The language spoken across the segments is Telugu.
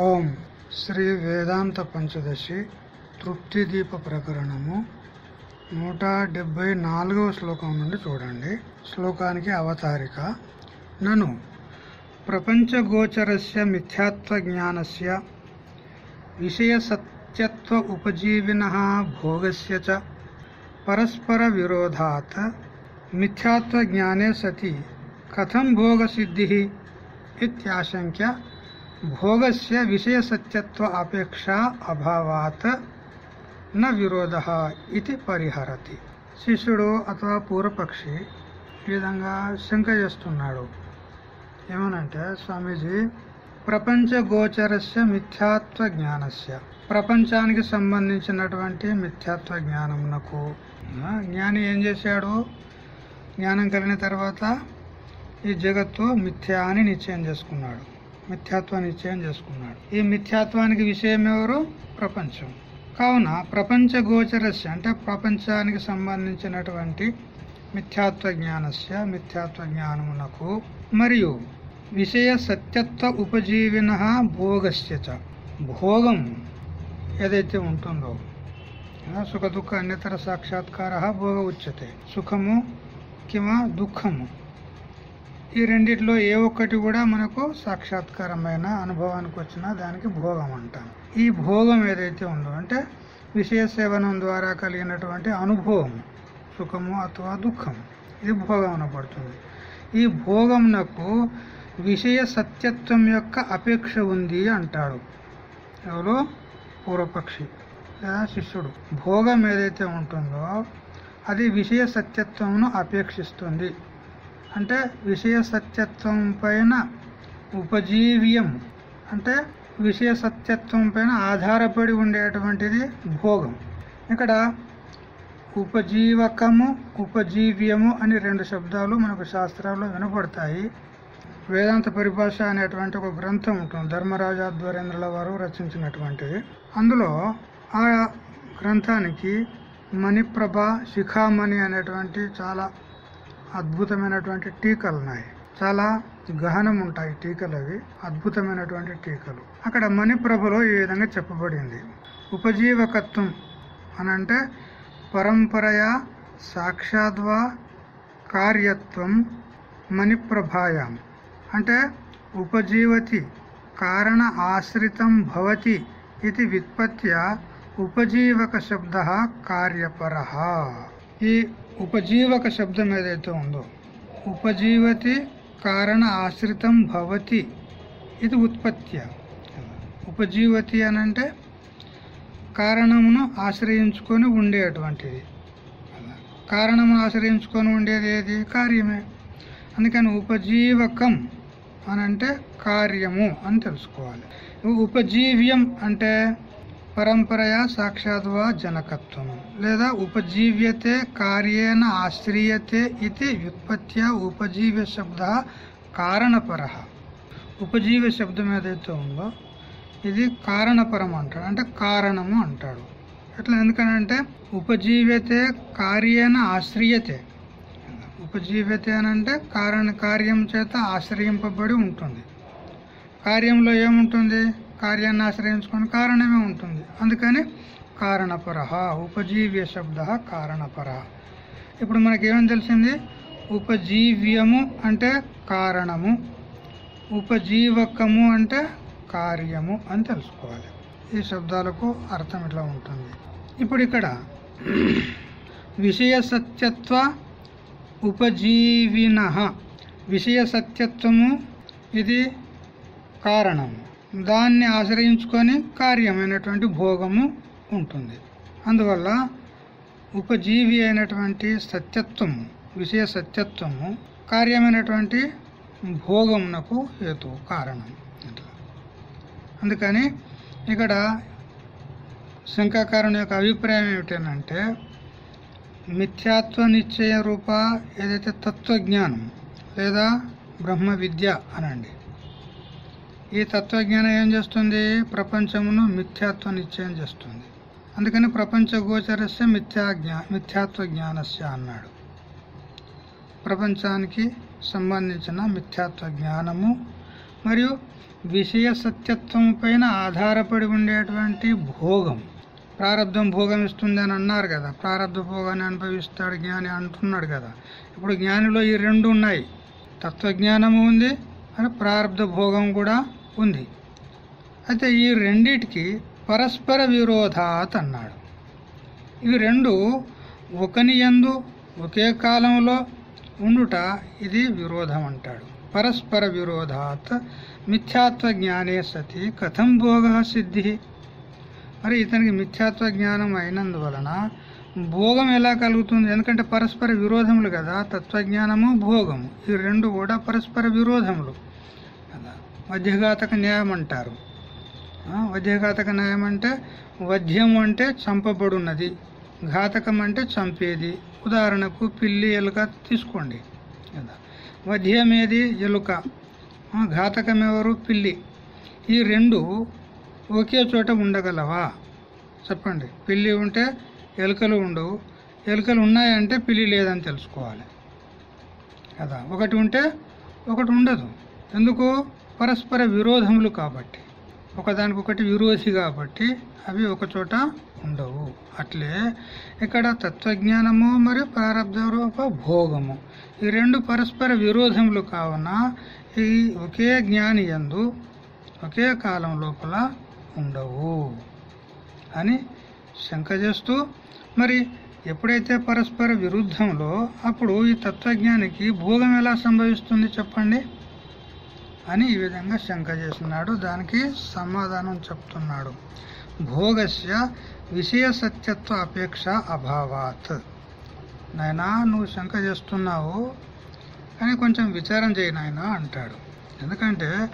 ఓం శ్రీ వేదాంత పంచదశి తృప్తి దీప ప్రకరణము నూట డెబ్భై నాలుగవ శ్లోకం నుండి చూడండి. శ్లోకానికి అవతారిక. నను ప్రపంచగోచరస్య మిథ్యాత్వ జ్ఞానస్య విషయ సత్యత్వ ఉపజీవిన భోగస్య చ పరస్పర విరోధాత్ మిథ్యాత్వ జ్ఞానే సతి కథం భోగసిద్ధి ఇత్యాశంక్య భోగస్య విషయ సత్యత్వ అపేక్ష అభావాత్ న విరోధ ఇది పరిహరతి. శిష్యుడు అథవా పూర్వపక్షి ఈ విధంగా శంక చేస్తున్నాడు. ఏమనంటే స్వామీజీ ప్రపంచ గోచరస్య మిథ్యాత్వ జ్ఞానస్య. ప్రపంచానికి సంబంధించినటువంటి మిథ్యాత్వ జ్ఞానమునకు జ్ఞాని ఏం చేశాడు? జ్ఞానం కలిగిన తర్వాత ఈ జగత్తు మిథ్యా అని నిశ్చయం చేసుకున్నాడు. మిథ్యాత్వ నిశ్చయం చేసుకున్నాడు. ఈ మిథ్యాత్వానికి విషయం ఎవరు? ప్రపంచం. కావున ప్రపంచ గోచరస్య అంటే ప్రపంచానికి సంబంధించినటువంటి మిథ్యాత్వ జ్ఞానస్య మిథ్యాత్వ జ్ఞానమునకు మరియు విషయ సత్యత్వ ఉపజీవిన భోగస్య భోగం ఏదైతే ఉంటుందో సుఖ దుఃఖ అన్యతర సాక్షాత్కార భోగ ఉచ్యతే సుఖము కిమా దుఃఖము. ఈ రెండిట్లో ఏ ఒక్కటి కూడా మనకు సాక్షాత్కారమైన అనుభవానికి వచ్చినా దానికి భోగం అంటాం. ఈ భోగం ఏదైతే ఉందో అంటే విషయ సేవనం ద్వారా కలిగినటువంటి అనుభవం సుఖము అథవా దుఃఖం ఇది భోగం అనబడుతుంది ఈ భోగంనకు విషయ సత్యత్వం యొక్క అపేక్ష ఉంది అంటాడు. ఎవరు? పూర్వపక్షి లేదా శిష్యుడు. భోగం ఏదైతే ఉంటుందో అది విషయ సత్యత్వమును అపేక్షిస్తుంది. అంటే విషయ సత్యత్వం పైన ఉపజీవ్యం అంటే విషయ సత్యత్వం పైన ఆధారపడి ఉండేటువంటిది భోగం. ఇక్కడ ఉపజీవకము ఉపజీవ్యము అని రెండు శబ్దాలు మనకు శాస్త్రాల్లో వినపడతాయి. వేదాంత పరిభాష అనేటువంటి ఒక గ్రంథం ఉంటుంది ధర్మరాజాధ్వరేంద్రుల వారు రచించినటువంటిది. అందులో ఆ గ్రంథానికి మణిప్రభ శిఖామణి అనేటువంటి చాలా అద్భుతమైనటువంటి టీకలు ఉన్నాయి. చాలా గహనం ఉంటాయి టీకలు అవి. అద్భుతమైనటువంటి టీకలు. అక్కడ మణిప్రభలో ఈ విధంగా చెప్పబడింది. ఉపజీవకత్వం అనంటే పరంపరయ సాక్షాద్వా కార్యత్వం మణిప్రభాయాం. అంటే ఉపజీవతి కారణ ఆశ్రితం భవతి ఇది వ్యుత్పత్య ఉపజీవక శబ్ద కార్యపర. ఈ ఉపజీవక శబ్దం ఏదైతే ఉందో ఉపజీవతి కారణ ఆశ్రితం భవతి ఇది ఉత్పత్తి. ఉపజీవతి అనంటే కారణమును ఆశ్రయించుకొని ఉండేటువంటిది. కారణమును ఆశ్రయించుకొని ఉండేది ఏది? కార్యమే. అందుకని ఉపజీవకం అని అంటే కార్యము అని తెలుసుకోవాలి. ఉపజీవ్యం అంటే పరంపరయా సాక్షాద్వా జనకత్వం? లేదా ఉపజీవ్యతే కార్యేణ ఆశ్రీయతే ఇది వ్యుత్పత్త్యా ఉపజీవ్య శబ్ద కారణపర. ఉపజీవ్య శబ్దం ఏదైతే ఉందో ఇది కారణపరం అంటాడు అంటే కారణము అంటాడు. ఎట్లా? ఎందుకనంటే ఉపజీవ్యతే కార్యేణ ఆశ్రీయతే. ఉపజీవ్యతే అని అంటే కారణ కార్యం చేత ఆశ్రయింపబడి ఉంటుంది. కార్యంలో ఏముంటుంది? కార్యాన్ని ఆశ్రయించుకుని కారణమే ఉంటుంది. అందుకని కారణపర ఉపజీవ్య శబ్ద కారణపర. ఇప్పుడు మనకేమని తెలిసింది? ఉపజీవ్యము అంటే కారణము ఉపజీవకము అంటే కార్యము అని తెలుసుకోవాలి. ఈ శబ్దాలకు అర్థం ఇట్లా ఉంటుంది. ఇప్పుడు ఇక్కడ విషయ సత్యత్వ ఉపజీవిన. విషయ సత్యత్వము ఇది కారణము. దాన్ని ఆశ్రయించుకొని కార్యమైనటువంటి భోగము ఉంటుంది. అందువల్ల ఉపజీవి అయినటువంటి సత్యత్వము విషయ సత్యత్వము కార్యమైనటువంటి భోగమునకు హేతు కారణం. అందుకని ఇక్కడ శంకాకారుని యొక్క అభిప్రాయం ఏమిటంటే మిథ్యాత్వ నిశ్చయ రూప ఏదైతే తత్వజ్ఞానం లేదా బ్రహ్మ విద్య అనండి ఈ తత్వజ్ఞానం ఏం చేస్తుంది? ప్రపంచమును మిథ్యాత్వ నిశ్చయం చేస్తుంది. అందుకని ప్రపంచ గోచరస్య మిథ్యా జ్ఞా మిథ్యాత్వ జ్ఞానస్య అన్నాడు. ప్రపంచానికి సంబంధించిన మిథ్యాత్వ జ్ఞానము మరియు విషయ సత్యత్వం పైన ఆధారపడి ఉండేటువంటి భోగం. ప్రారంధం భోగం ఇస్తుంది అని అన్నారు కదా. ప్రారంధ భోగాన్ని అనుభవిస్తాడు జ్ఞాని అంటున్నాడు కదా. ఇప్పుడు జ్ఞానిలో ఈ రెండు ఉన్నాయి. తత్వజ్ఞానము ఉంది మరి ప్రారంధ భోగం కూడా ఉంది. అయితే ఈ రెండిటికి పరస్పర విరోధాత్ అన్నాడు. ఇవి రెండు ఒకని యందు ఒకే కాలంలో ఉండుట ఇది విరోధం అంటాడు పరస్పర విరోధాత్ మిథ్యాత్వ జ్ఞానే సతి కథం భోగ సిద్ధి. మరి ఇతనికి మిథ్యాత్వ జ్ఞానం అయినందువలన భోగం ఎలా కలుగుతుంది? ఎందుకంటే పరస్పర విరోధములు కదా తత్వజ్ఞానము భోగము. ఈ రెండు కూడా పరస్పర విరోధములు. వధ్యఘాతక న్యాయం అంటారు. వధ్యఘాతక న్యాయం అంటే వధ్యం అంటే చంపబడున్నది ఘాతకం అంటే చంపేది. ఉదాహరణకు పిల్లి ఎలుక తీసుకోండి. కదా. వధ్యం ఏది? ఎలుక. ఘాతకం ఎవరు? పిల్లి. ఈ రెండు ఒకే చోట ఉండగలవా? చెప్పండి. పిల్లి ఉంటే ఎలుకలు ఉండవు. ఎలుకలు ఉన్నాయంటే పిల్లి లేదని తెలుసుకోవాలి. కదా. ఒకటి ఉంటే ఒకటి ఉండదు. ఎందుకు? పరస్పర విరోధములు కాబట్టి. ఒకదానికొకటి విరోధి కాబట్టి అవి ఒక చోట ఉండవు. అట్లే ఇక్కడ తత్వజ్ఞానము మరియు ప్రారంభ రూప భోగము. ఈ రెండు పరస్పర విరోధములు కావున ఈ ఒకే జ్ఞాని యందు ఒకే కాలం లోపల ఉండవు అని శంక చేస్తూ మరి ఎప్పుడైతే పరస్పర విరుద్ధంలో అప్పుడు ఈ తత్వజ్ఞానికి భోగం ఎలా సంభవిస్తుంది చెప్పండి? అని ఈ విధంగా శంక చేస్తున్నాడు. దానికి సమాధానం చెప్తున్నాడు. భోగస్య విషయ సత్యత్వ అపేక్ష అభావాత్. నాయనా నువ్వు శంక చేస్తున్నావు కానీ కొంచెం విచారం చేయి నాయనా అంటాడు. ఎందుకంటే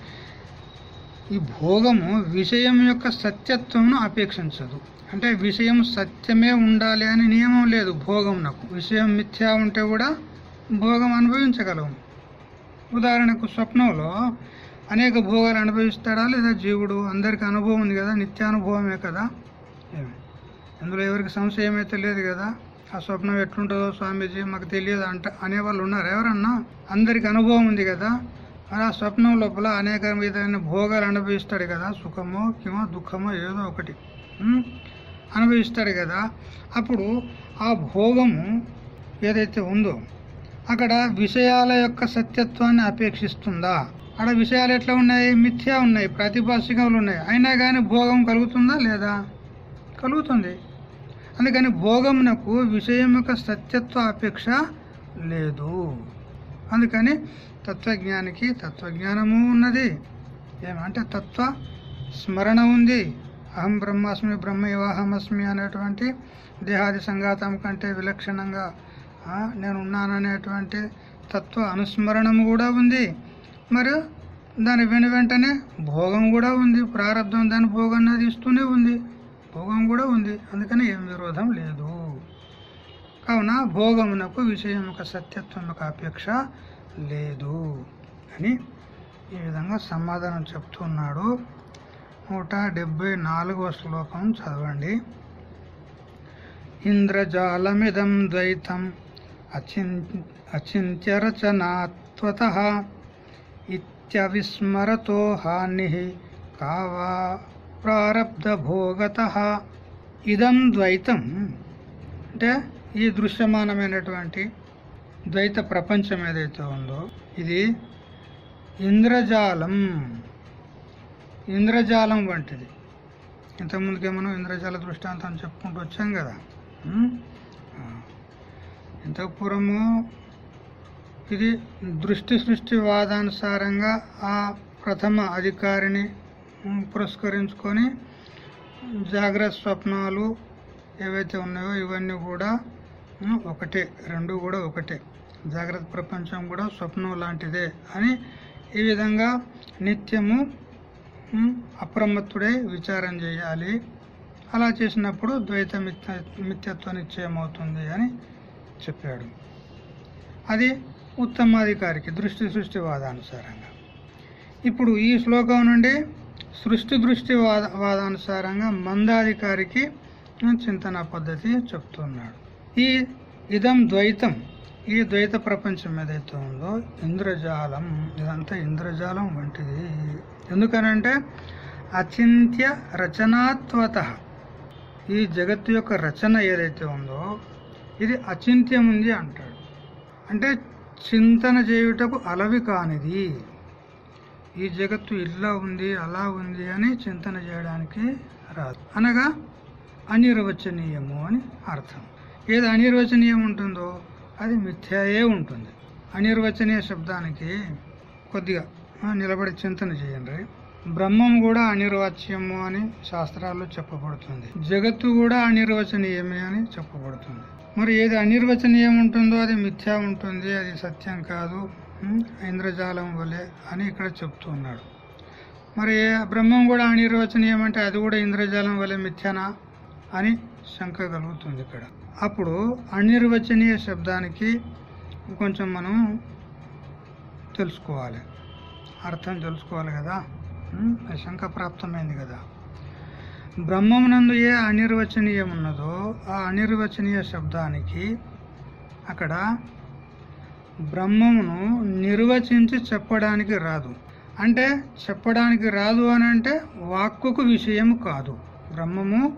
ఈ భోగము విషయం యొక్క సత్యత్వంను అపేక్షించదు. అంటే విషయం సత్యమే ఉండాలి అని నియమం లేదు భోగం నాకు విషయం మిథ్యా ఉంటే కూడా భోగం అనుభవించగలము. ఉదాహరణకు స్వప్నంలో అనేక భోగాలు అనుభవిస్తాడా లేదా జీవుడు? అందరికి అనుభవం ఉంది కదా నిత్యానుభవమే కదా? అందులో ఎవరికి సంశయం అయితే లేదు కదా? ఆ స్వప్నం ఎట్లుంటుందో స్వామీజీ మాకు తెలియదు అంట అనేవాళ్ళు ఉన్నారు. ఎవరన్నా? అందరికి అనుభవం ఉంది కదా? మరి ఆ స్వప్నం లోపల అనేక విధమైన భోగాలు అనుభవిస్తాడు కదా? సుఖమో కిమో దుఃఖమో ఏదో ఒకటి. అనుభవిస్తాడు కదా? అప్పుడు ఆ భోగము ఏదైతే ఉందో అక్కడ విషయాల యొక్క సత్యత్వాన్ని అపేక్షిస్తుందా? అక్కడ విషయాలు ఎట్లా ఉన్నాయి? మిథ్యా ఉన్నాయి ప్రాతిభాషికములు ఉన్నాయి. అయినా కానీ భోగం కలుగుతుందా లేదా? కలుగుతుంది. అందుకని భోగమునకు విషయం యొక్క సత్యత్వ అపేక్ష లేదు. అందుకని తత్వజ్ఞానికి తత్వజ్ఞానము ఉన్నది. ఏమంటే తత్వ స్మరణ ఉంది. అహం బ్రహ్మాస్మి బ్రహ్మ ఇవాహమస్మి అనేటువంటి దేహాది సంఘాతం కంటే విలక్షణంగా నేను ఉన్నాననేటువంటి తత్వ అనుస్మరణము కూడా ఉంది. మరియు దాని వెను వెంటనే భోగం కూడా ఉంది. ప్రారంధం దాని భోగం అది ఇస్తూనే ఉంది. భోగం కూడా ఉంది. అందుకని ఏం విరోధం లేదు. కావున భోగమునకు విషయం యొక్క సత్యత్వం యొక్క అపేక్ష లేదు అని ఈ విధంగా సమాధానం చెప్తున్నాడు. నూట డెబ్బై నాలుగవ శ్లోకం చదవండి. ఇంద్రజాలమిదం ద్వైతం అచింత్యరచనాత్వత ఇత్యవిస్మరతో హాని కావా ప్రారబ్ధభోగత. ఇదం ద్వైతం. అంటే ఈ దృశ్యమానమైనటువంటి ద్వైత ప్రపంచం ఏదైతే ఉందో ఇది ఇంద్రజాలం. ఇంద్రజాలం వంటిది. ఇంతకుముందుకే మనం ఇంద్రజాల దృష్టాంతం చెప్పుకుంటూ వచ్చాం కదా? ఇంతకు ఇది దృష్టి సృష్టి వాదానుసారంగా ఆ ప్రథమ అధికారిని పురస్కరించుకొని జాగ్రత్త స్వప్నాలు ఏవైతే ఉన్నాయో ఇవన్నీ కూడా ఒకటే రెండు కూడా ఒకటే. జాగ్రత్త ప్రపంచం కూడా స్వప్నం లాంటిదే అని ఈ విధంగా నిత్యము అప్రమత్తుడై విచారం చేయాలి. అలా చేసినప్పుడు ద్వైత మిథ్య మిథ్యత్వ నిశ్చయం అవుతుంది అని చెప్పాడు. అది ఉత్తమాధికారికి దృష్టి సృష్టి వాదానుసారంగా ఇప్పుడు ఈ శ్లోకం నుండి సృష్టి దృష్టివాద వాదానుసారంగా మందాధికారికి చింతన పద్ధతి చెప్తున్నాడు. ఈ ఇదం ద్వైతం ఈ ద్వైత ప్రపంచం ఏదైతే ఉందో ఇంద్రజాలం ఇదంతా ఇంద్రజాలం వంటిది. ఎందుకనంటే అచింత్య రచనాత్వత. ఈ జగత్తు యొక్క రచన ఏదైతే ఉందో ఇది అచింత్యం ఉంది అంటాడు. అంటే చింతన చేయుటకు అలవి కానిది. ఈ జగత్తు ఇలా ఉంది అలా ఉంది అని చింతన చేయడానికి రాదు. అనగా అనిర్వచనీయము అని అర్థం. ఏది అనిర్వచనీయం ఉంటుందో అది మిథ్యాయే ఉంటుంది. అనిర్వచనీయ శబ్దానికి కొద్దిగా నిలబడి చింతన చేయండి. బ్రహ్మం కూడా అనిర్వాచ్యము అని శాస్త్రాల్లో చెప్పబడుతుంది. జగత్తు కూడా అనిర్వచనీయమే అని చెప్పబడుతుంది. మరి ఏది అనిర్వచనీయం ఉంటుందో అది మిథ్యా ఉంటుంది అది సత్యం కాదు ఇంద్రజాలం వలె అని ఇక్కడ చెప్తూ ఉన్నాడు. మరి బ్రహ్మం కూడా అనిర్వచనీయం అంటే అది కూడా ఇంద్రజాలం వలె మిథ్యానా అని శంక కలుగుతుంది ఇక్కడ. అప్పుడు అనిర్వచనీయ శబ్దానికి కొంచెం మనం తెలుసుకోవాలి. అర్థం తెలుసుకోవాలి కదా? శంక ప్రాప్తమైంది కదా. బ్రహ్మమునందు ఏ అనిర్వచనీయం ఉన్నదో ఆ అనిర్వచనీయ శబ్దానికి అక్కడ బ్రహ్మమును నిర్వచించి చెప్పడానికి రాదు. అంటే చెప్పడానికి రాదు అని అంటే వాక్కుకు విషయము కాదు. బ్రహ్మము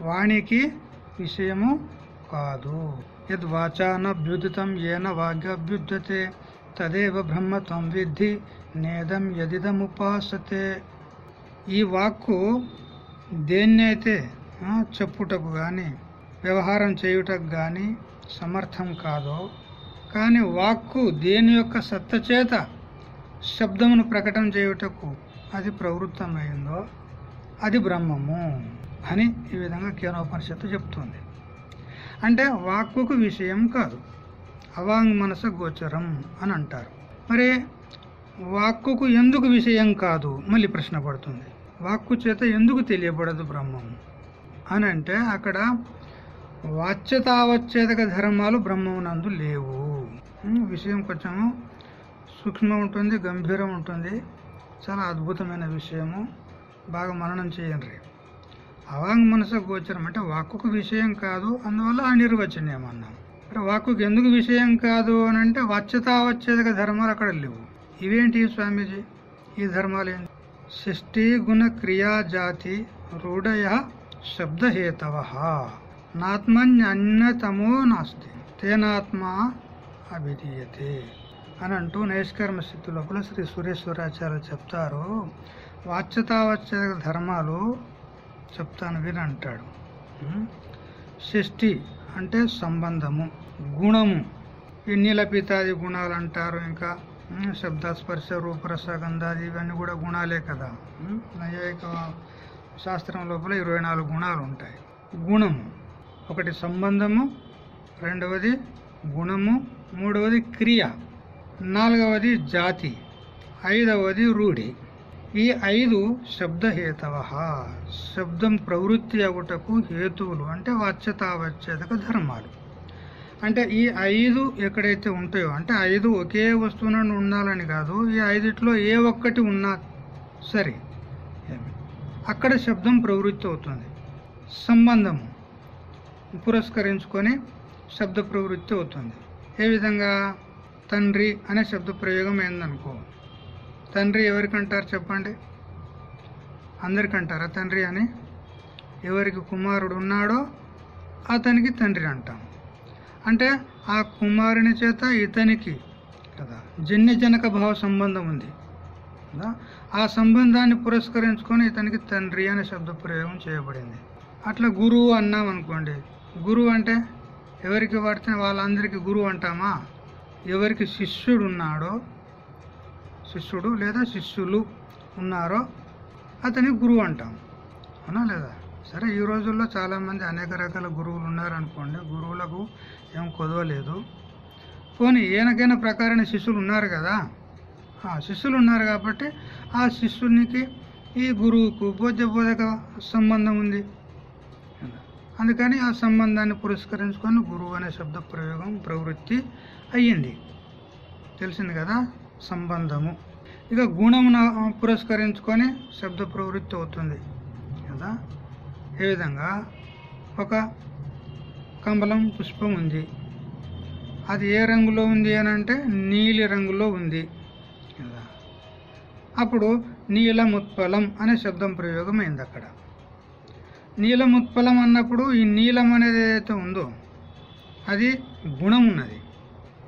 వాణికి విషయము కాదు. యద్వాచానభ్యుదితం ఏన వాగ్యభ్యుద్యతే తదేవ బ్రహ్మత్వం విద్ధి నేదం యదిదముపాసతే. ఈ వాక్కు దేన్నైతే చెప్పుటకు గాని వ్యవహారం చేయుటకు గాని సమర్థం కాదో కానీ వాక్కు దేని యొక్క సత్తచేత శబ్దమును ప్రకటన చేయుటకు అది ప్రవృత్తమైందో అది బ్రహ్మము అని ఈ విధంగా కేనోపనిషత్తు చెప్తుంది. అంటే వాక్కుకు విషయం కాదు. అవాంగ్ మనస గోచరం అని అంటారు. మరి వాక్కుకు ఎందుకు విషయం కాదు? మళ్ళీ ప్రశ్న పడుతుంది. వాక్కు చేత ఎందుకు తెలియబడదు బ్రహ్మము అని అంటే అక్కడ వాచ్యతావచ్చేతక ధర్మాలు బ్రహ్మమునందు లేవు. విషయం కొంచెము సూక్ష్మం ఉంటుంది గంభీరం ఉంటుంది. చాలా అద్భుతమైన విషయము. బాగా మననం చేయండి. అవాంగ్ మనసు గోచరం అంటే వాక్కుకు విషయం కాదు అందువల్ల అనిర్వచనీయం అన్నాం మరి వాక్కుకు ఎందుకు విషయం కాదు అని అంటే వాచ్యతావచ్ఛేదక ధర్మాలు అక్కడ లేవు. ఇవేంటి స్వామీజీ? ఈ ధర్మాలు ఏంటి షష్ఠీగుణక్రియాజాతి జాతి రూఢయ శబ్దహేతవ. నాత్మన్యన్యతమో నాస్తి తేనాత్మా అభిధీయతే అని అంటూ నైష్కర్మ స్థితి లోపల శ్రీ సురేశ్వరాచార్య చెప్తారు. వాచ్యతావచ్ఛేద ధర్మాలు చెప్తాను విని అంటాడు. షష్ఠి అంటే సంబంధము గుణము. ఈ గుణాలు అంటారు ఇంకా. శబ్దస్పర్శ రూపరస గంధాది ఇవన్నీ కూడా గుణాలే కదా. ఉం? నైయాయిక శాస్త్రం లోపల ఇరవై నాలుగు గుణాలు ఉంటాయి. గుణము ఒకటి సంబంధము రెండవది గుణము మూడవది క్రియ నాలుగవది జాతి ఐదవది రూఢి. ఈ ఐదు శబ్దహేతవ శబ్దం ప్రవృత్తి అగుటకు హేతువులు అంటే వాచ్యతావచ్చేతక ధర్మాలు. అంటే ఈ ఐదు ఎక్కడైతే ఉంటాయో అంటే ఐదు ఒకే వస్తువు నుండి ఉండాలని కాదు ఈ ఐదిట్లో ఏ ఒక్కటి ఉన్నా సరే అక్కడ శబ్దం ప్రవృత్తి అవుతుంది. సంబంధము పురస్కరించుకొని శబ్ద ప్రవృత్తి అవుతుంది. ఏ విధంగా? తండ్రి అనే శబ్ద ప్రయోగం ఏందనుకో. తండ్రి ఎవరికంటారు చెప్పండి? అందరికంటారా? తండ్రి అని ఎవరికి కుమారుడు ఉన్నాడో అతనికి తండ్రి అంటాం. అంటే ఆ కుమారుని చేత ఇతనికి కదా జన్యజనక భావ సంబంధం ఉంది. కదా? ఆ సంబంధాన్ని పురస్కరించుకొని ఇతనికి తండ్రి అనే శబ్ద ప్రయోగం చేయబడింది. అట్లా గురువు అన్నాం అనుకోండి. గురువు అంటే ఎవరికి పడితే వాళ్ళందరికీ గురువు అంటామా? ఎవరికి శిష్యుడు ఉన్నాడో శిష్యుడు లేదా శిష్యులు ఉన్నారో అతని గురువు అంటాం. అవునా లేదా? సరే ఈ రోజుల్లో చాలామంది అనేక రకాల గురువులు ఉన్నారనుకోండి. గురువులకు ఏం కొదవలేదు. పోనీ ఏనకైనా ప్రకారమైన శిష్యులు ఉన్నారు కదా? ఆ శిష్యులు ఉన్నారు కాబట్టి ఆ శిష్యునికి ఈ గురువుకు బోధ్య బోధక సంబంధం ఉంది. అందుకని ఆ సంబంధాన్ని పురస్కరించుకొని గురువు అనే శబ్ద ప్రయోగం ప్రవృత్తి అయ్యింది. తెలిసింది కదా? సంబంధము. ఇక గుణమును పురస్కరించుకొని శబ్ద ప్రవృత్తి అవుతుంది. కదా? ఏ విధంగా? ఒక కమలం పుష్పం ఉంది. అది ఏ రంగులో ఉంది అని అంటే నీలి రంగులో ఉంది. కదా. అప్పుడు నీలముత్పలం అనే శబ్దం ప్రయోగం అయింది అక్కడ. నీలముత్పలం అన్నప్పుడు ఈ నీలం అనేది ఏదైతే ఉందో అది గుణం ఉన్నది.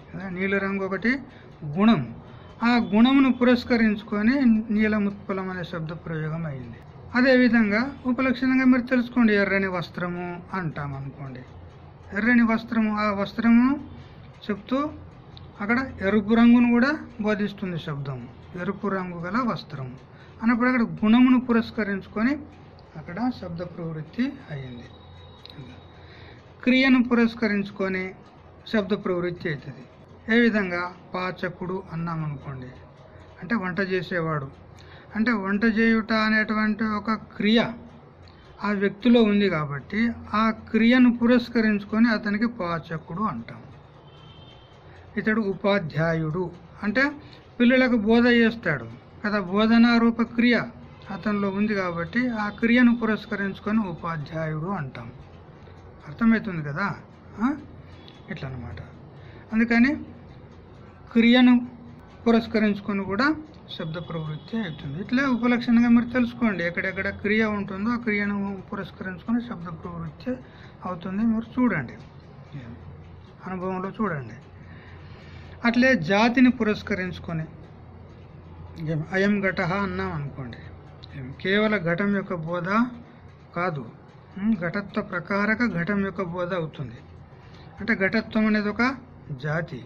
కదా, నీల రంగు ఒకటి గుణం. ఆ గుణమును పురస్కరించుకొని నీలముత్పలం అనే శబ్ద ప్రయోగం అయింది అదేవిధంగా ఉపలక్షణంగా మీరు తెలుసుకోండి ఎర్రని వస్త్రము అంటాం అనుకోండి. ఎర్రని వస్త్రము ఆ వస్త్రమును చెప్తూ అక్కడ ఎరుపు రంగును కూడా బోధిస్తుంది శబ్దం. ఎరుపు రంగు గల వస్త్రము అన్నప్పుడు అక్కడ గుణమును పురస్కరించుకొని అక్కడ శబ్ద ప్రవృత్తి అయింది. క్రియను పురస్కరించుకొని శబ్ద ప్రవృత్తి అవుతుంది. ఏ విధంగా? పాచకుడు అన్నామనుకోండి. అంటే వంట చేసేవాడు. అంటే వంట చేయుట అనేటువంటి ఒక క్రియ ఆ వ్యక్తిలో ఉంది కాబట్టి ఆ క్రియను పురస్కరించుకొని అతనికి పాచకుడు అంటాం. ఇతడు ఉపాధ్యాయుడు. అంటే పిల్లలకు బోధ చేస్తాడు. కదా బోధనారూప క్రియ అతనిలో ఉంది కాబట్టి ఆ క్రియను పురస్కరించుకొని ఉపాధ్యాయుడు అంటాం. అర్థమవుతుంది కదా? ఇట్లనమాట. ఇట్లా అనమాట అందుకని క్రియను పురస్కరించుకొని కూడా శబ్ద ప్రవృత్తి అవుతుంది. ఇట్లే ఉపలక్షణంగా మీరు తెలుసుకోండి ఎక్కడెక్కడ క్రియ ఉంటుందో ఆ క్రియను పురస్కరించుకొని శబ్ద ప్రవృత్తి అవుతుంది మీరు చూడండి. అనుభవంలో చూడండి. అట్లే జాతిని పురస్కరించుకొని అయం ఘట అన్నాం అనుకోండి. ఏం, కేవల ఘటం యొక్క బోధ కాదు. ఘటత్వ ప్రకారక ఘటం యొక్క బోధ అవుతుంది. అంటే ఘటత్వం అనేది ఒక జాతి.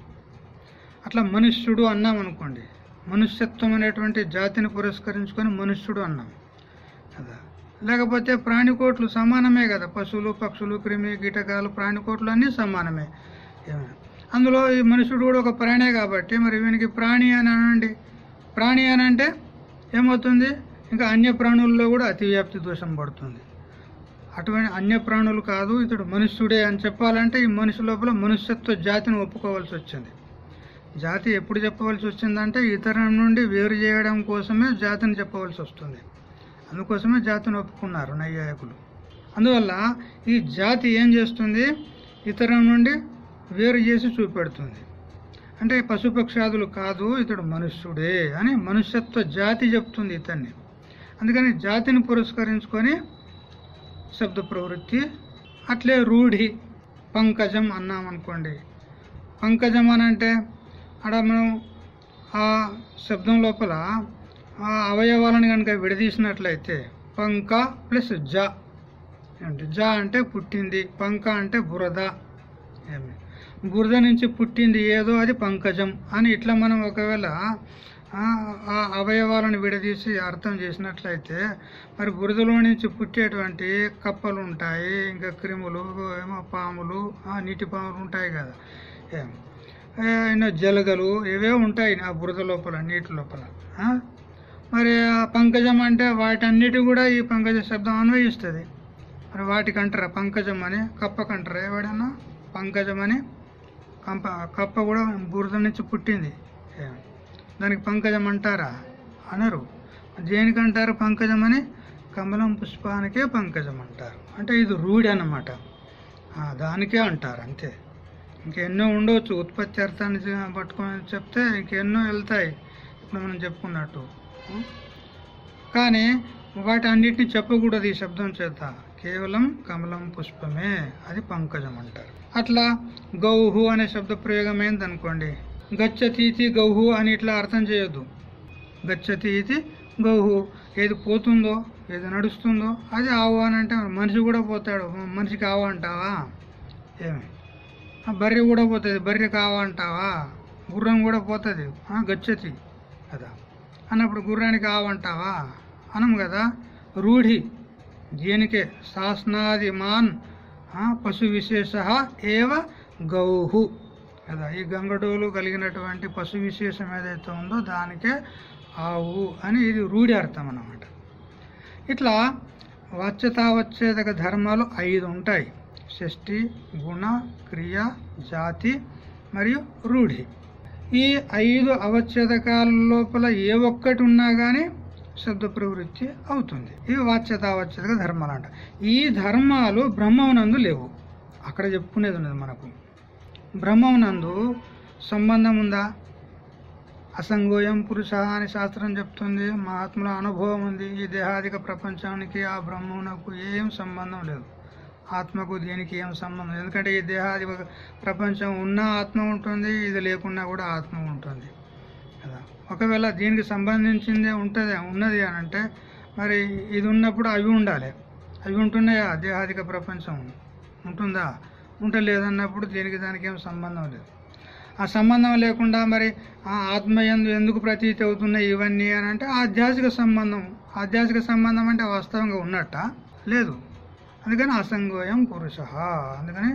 అట్లా మనుష్యుడు అన్నాం అనుకోండి. మనుష్యత్వం అనేటువంటి జాతిని పురస్కరించుకొని మనుష్యుడు అన్నాం. కదా? లేకపోతే ప్రాణికోట్లు సమానమే కదా? పశువులు పక్షులు క్రిమి కీటకాలు ప్రాణికోట్లు అన్నీ సమానమే. అందులో ఈ మనుషుడు కూడా ఒక ప్రాణే కాబట్టి మరి వీనికి ప్రాణి అని అనండి. ప్రాణి అని అంటే ఏమవుతుంది? ఇంకా అన్య ప్రాణుల్లో కూడా అతివ్యాప్తి దోషం పడుతుంది. అటువంటి అన్య ప్రాణులు కాదు ఇతడు మనుష్యుడే అని చెప్పాలంటే ఈ మనిషి లోపల మనుష్యత్వ జాతిని ఒప్పుకోవాల్సి వచ్చింది. జాతి ఎప్పుడు చెప్పవలసి వచ్చిందంటే ఇతరం నుండి వేరు చేయడం కోసమే జాతిని చెప్పవలసి వస్తుంది. అందుకోసమే జాతిని ఒప్పుకున్నారు నైయాయకులు. అందువల్ల ఈ జాతి ఏం చేస్తుంది? ఇతరం నుండి వేరు చేసి చూపెడుతుంది. అంటే పశుపక్షాదులు కాదు ఇతడు మనుష్యుడే అని మనుష్యత్వ జాతి చెప్తుంది ఇతన్ని. అందుకని జాతిని పురస్కరించుకొని శబ్ద ప్రవృత్తి అట్లే రూఢి పంకజం అన్నామనుకోండి. పంకజం అని అంటే అక్కడ మనం ఆ శబ్దం లోపల ఆ అవయవాలను కనుక విడదీసినట్లయితే పంక ప్లస్ జ. అంటే జ అంటే పుట్టింది పంక అంటే బురద. ఏమి? బురద నుంచి పుట్టింది ఏదో అది పంకజం అని ఇట్లా మనం ఒకవేళ ఆ అవయవాలను విడదీసి అర్థం చేసినట్లయితే మరి బురదలో నుంచి పుట్టేటువంటి కప్పలు ఉంటాయి ఇంకా క్రిములు ఏమో పాములు నీటి పాములు ఉంటాయి కదా. ఏం ఎన్నో జలగలు ఇవే ఉంటాయి ఆ బురద లోపల నీటి లోపల. మరి ఆ పంకజం అంటే వాటన్నిటి కూడా ఈ పంకజ శబ్దం అన్వయిస్తుంది. మరి వాటికి అంటారా పంకజం అని కప్పకంటారా ఎవడన్నా? పంకజం అని కంప కప్ప కూడా బురద నుంచి పుట్టింది. దానికి పంకజం అంటారా? అనరు. దేనికంటారు పంకజం అని? కమలం పుష్పానికే పంకజం అంటారు. అంటే ఇది రూఢి అన్నమాట. దానికే అంటారు అంతే. ఇంకెన్నో ఉండవచ్చు ఉత్పత్తి అర్థాన్ని పట్టుకొని చెప్తే ఇంకెన్నో వెళ్తాయి. ఇప్పుడు మనం చెప్పుకున్నట్టు? కానీ వాటి అన్నిటిని చెప్పకూడదు ఈ శబ్దం చేత. కేవలం కమలం పుష్పమే. అది పంకజం అంటారు. అట్లా గౌహు అనే శబ్ద ప్రయోగం ఏంది అనుకోండి గచ్చతీతి గౌహు అని ఇట్లా అర్థం చేయొద్దు. గచ్చతి ఇది గౌహు. ఏది పోతుందో ఏది నడుస్తుందో అది ఆవు అని అంటే మనిషి కూడా పోతాడు. మనిషికి ఆవు అంటావా? ఏమి? బర్రె కూడా పోతుంది. బర్రె కావంటావా? గుర్రం కూడా పోతుంది. గచ్చతి. కదా. అన్నప్పుడు గుర్రానికి ఆవంటావా? అనం కదా. రూఢి. దీనికే శాసనాది మాన్ పశు విశేష ఏవ గౌహు. కదా. ఈ గంగడోలు కలిగినటువంటి పశు విశేషం ఏదైతే ఉందో దానికే ఆవు అని ఇది రూఢి అర్థం అన్నమాట. ఇట్లా వాచ్యతావచ్ఛేదక ధర్మాలు ఐదు ఉంటాయి. షష్ఠి గుణ క్రియ జాతి మరియు రూఢి. ఈ ఐదు అవచ్ఛేదకాల లోపల ఏ ఒక్కటి ఉన్నా కానీ శబ్ద ప్రవృత్తి అవుతుంది. ఇవి వాచ్యతావచ్ఛేదక ధర్మాలు అంట ఈ ధర్మాలు బ్రహ్మమునందు లేవు. అక్కడ చెప్పుకునేది ఉన్నది మనకు. బ్రహ్మమునందు సంబంధం ఉందా? అసంగోయం పురుష అని శాస్త్రం చెప్తుంది. మహాత్ముల అనుభవం ఉంది. ఈ దేహాదిక ప్రపంచానికి ఆ బ్రహ్మమునకు ఏం సంబంధం లేదు. ఆత్మకు దీనికి ఏం సంబంధం? ఎందుకంటే ఈ దేహాది ప్రపంచం ఉన్నా ఆత్మ ఉంటుంది ఇది లేకున్నా కూడా ఆత్మ ఉంటుంది. కదా? ఒకవేళ దీనికి సంబంధించిందే ఉంటుంది ఉన్నది అని అంటే మరి ఇది ఉన్నప్పుడు అవి ఉండాలి. అవి ఉంటున్నాయా? దేహాదిక ప్రపంచం ఉంటుందా? ఉంటలేదన్నప్పుడు దీనికి దానికి ఏం సంబంధం లేదు. ఆ సంబంధం లేకుండా మరి ఆ ఆత్మ ఎందు ఎందుకు ప్రతీతి అవుతున్నాయి ఇవన్నీ అని అంటే ఆధ్యాత్మిక సంబంధం. ఆధ్యాత్మిక సంబంధం అంటే వాస్తవంగా ఉన్నట్ట? లేదు. అందుకని అసంగోయం పురుష. అందుకని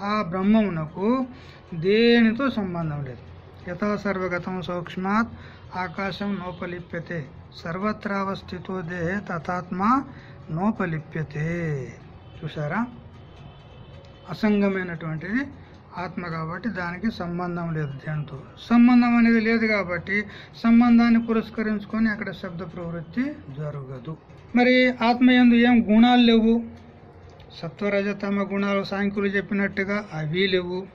ఆ బ్రహ్మమునకు దేనితో సంబంధం లేదు. యథా సర్వగతం సూక్ష్మాత్ ఆకాశం నోపలిప్యతే. సర్వత్రావస్థితో దేహే తథాత్మ నోపలిప్యతే. చూసారా అసంగమైనటువంటిది ఆత్మ కాబట్టి దానికి సంబంధం లేదు దేనితో సంబంధం అనేది లేదు కాబట్టి సంబంధాన్ని పురస్కరించుకొని అక్కడ శబ్ద ప్రవృత్తి జరగదు. మరి ఆత్మ ఎందు ఏం గుణాలు లేవు? సత్వరజతమ గుణాలు సాంఖ్యులు చెప్పినట్టుగా అవి లేవు.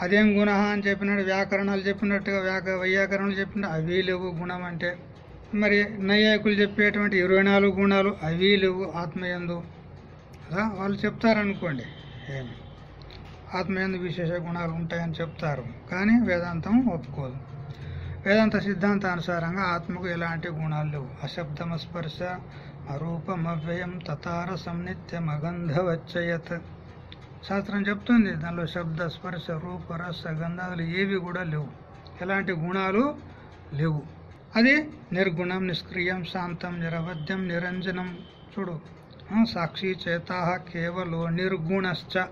అదేం గుణ అని చెప్పినట్టు వ్యాకరణాలు చెప్పినట్టుగా వ్యాక వైయాకరణలు చెప్పిన అవి లేవు గుణం అంటే. మరి నైయాయకులు చెప్పేటువంటి ఇరవై నాలుగు గుణాలు అవి లేవు ఆత్మయందు. కదా? వాళ్ళు చెప్తారనుకోండి. ఏమి ఆత్మయందు విశేష గుణాలు ఉంటాయని చెప్తారు. కానీ వేదాంతం ఒప్పుకోదు. వేదాంత సిద్ధాంతానుసారంగా ఆత్మకు ఎలాంటి గుణాలు లేవు. అశబ్దమ స్పర్శ అరూపమవ్యయం తతారసం సంనిత్యం అగంధవచ్చయత్ శాస్త్రం చెప్తుంది దానిలో శబ్ద స్పర్శ రూప రస గంధాలు ఏవి కూడా లేవు. ఎలాంటి గుణాలు లేవు. అది నిర్గుణం నిష్క్రియం శాంతం నిరవధ్యం నిరంజనం. చూడు. సాక్షి చేత కేవలో నిర్గుణశ్చ.